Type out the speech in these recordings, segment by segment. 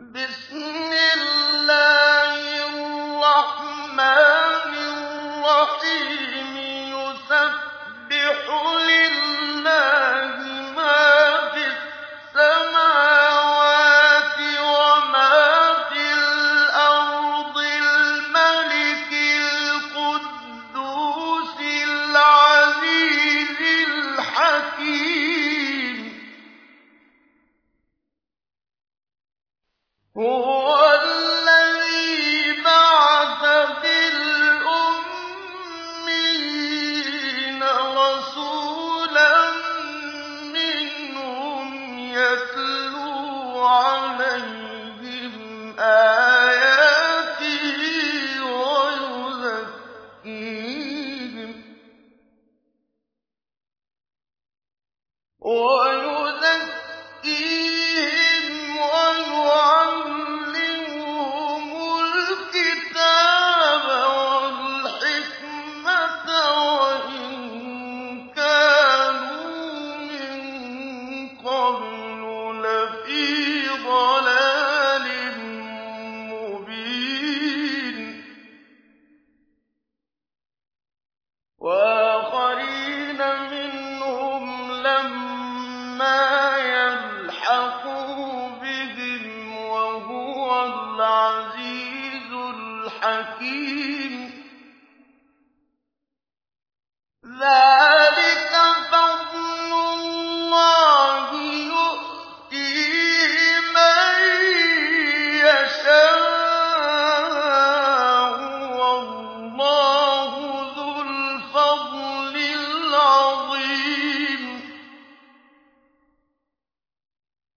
بسم وَ حكيم. ذلك فضل الله يؤتيه من يشاء والله ذو الفضل العظيم.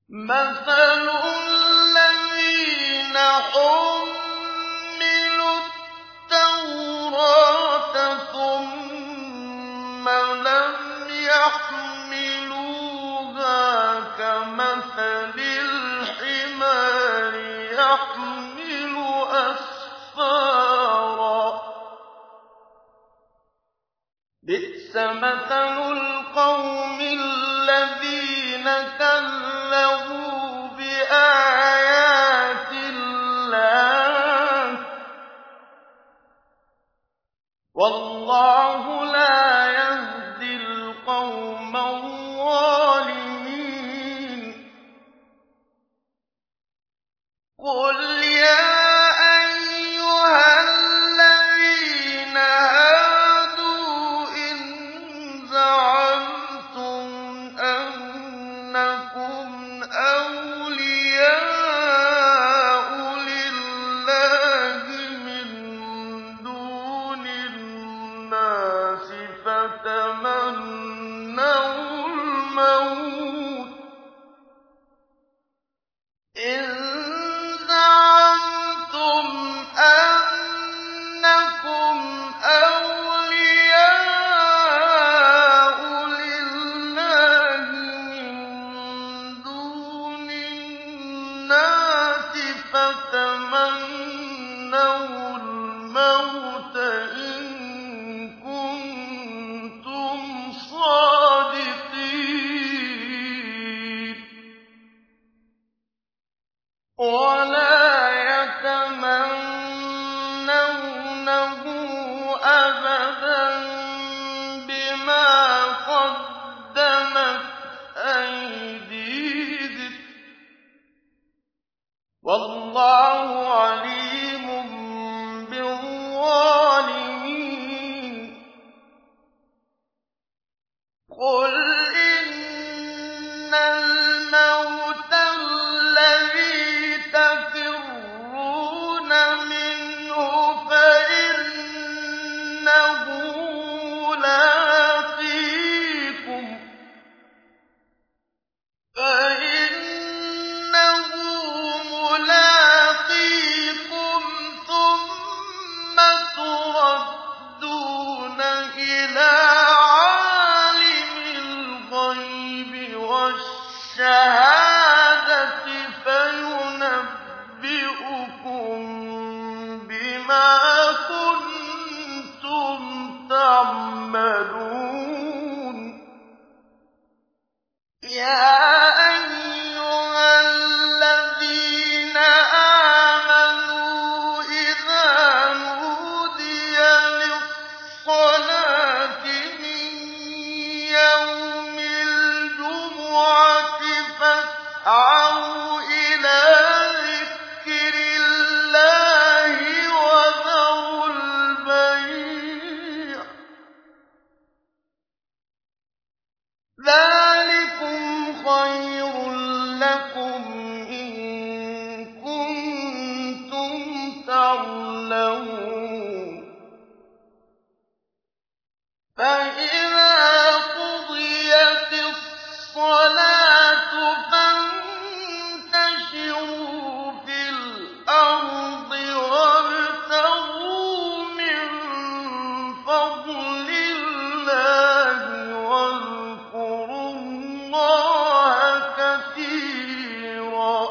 مثل كَمَثَلِ الْحِمَارِ يَحْمِلُ أَسْفَارًا ۚ. بِئْسَ مَثَلُ الْقَوْمِ الَّذِينَ كَذَّبُوا بِآيَاتِ اللَّهِ ۚ. وَاللَّهُ لَا يا الصَّلَاةُ فَانتَشِرُوا فِي الْأَرْضِ وَابْتَغُوا مِن فَضْلِ اللَّهِ وَاذْكُرُوا اللَّهَ كَثِيرًا.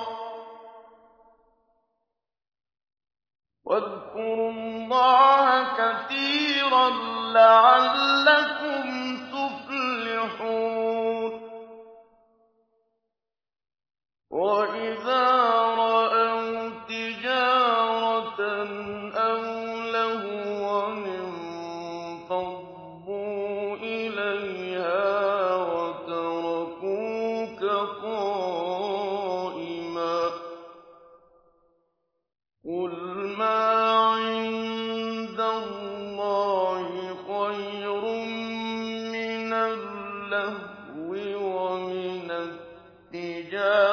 لَّعَلَّكُمْ تُفْلِحُونَ وَإِذَا رَأَوْا تِجَارَةً أَوْ لَهْوًا انفَضُّوا إِلَيْهَا وَتَرَكُوكَ قَائِمًا ۚ قُلْ مَا عِندَ اللَّهِ خَيْرٌ مِّنَ اللَّهْوِ وَمِنَ التِّجَارَةِ